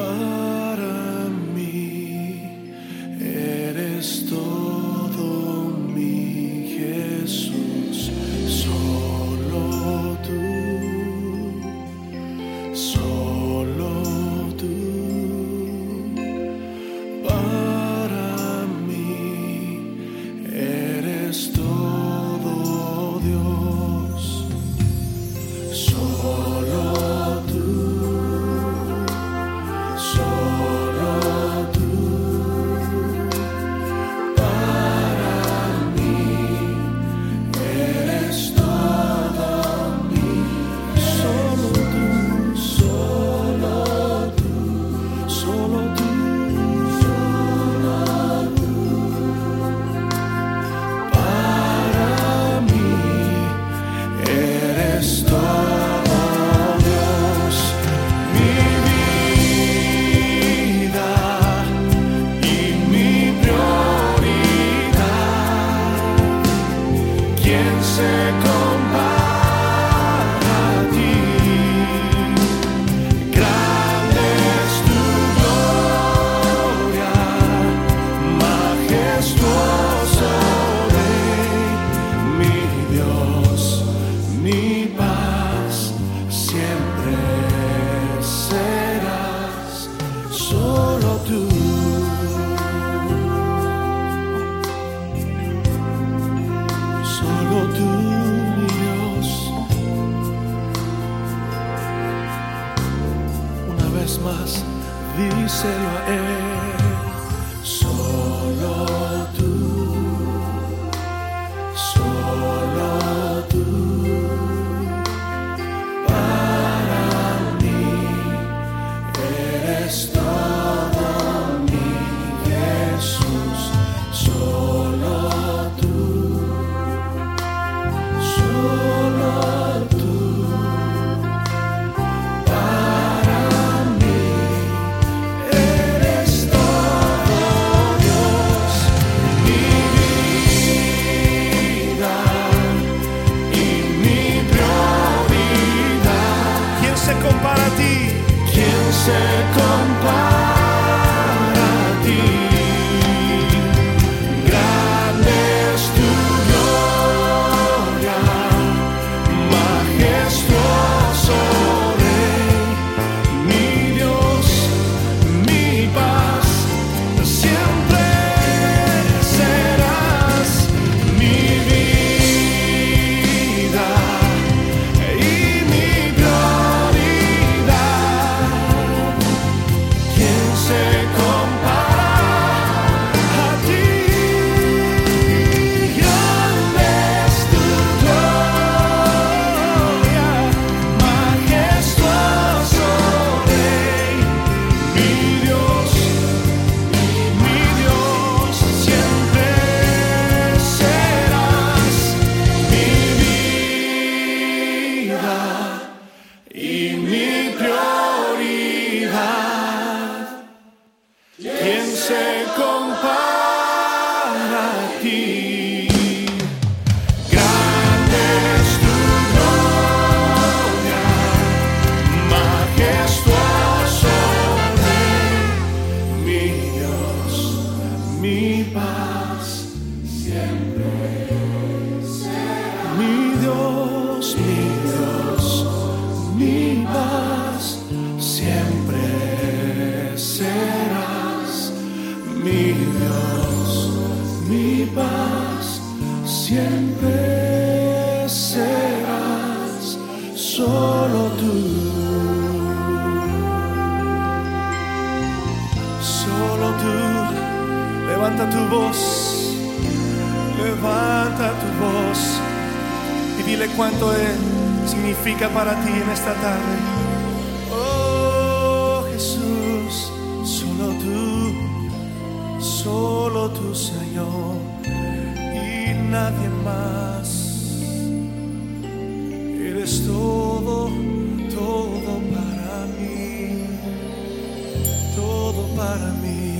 above. solo tú. más, díselo a Él. Solo tú, solo second siempre serás. Mi Dios, siempre serás. Solo tú. Solo tú, levanta tu voz, levanta tu voz y dile cuánto Él significa para ti en esta tarde. Oh Jesús, solo tú, solo tú Señor nadie más. Eres todo, todo para mí, todo para mí.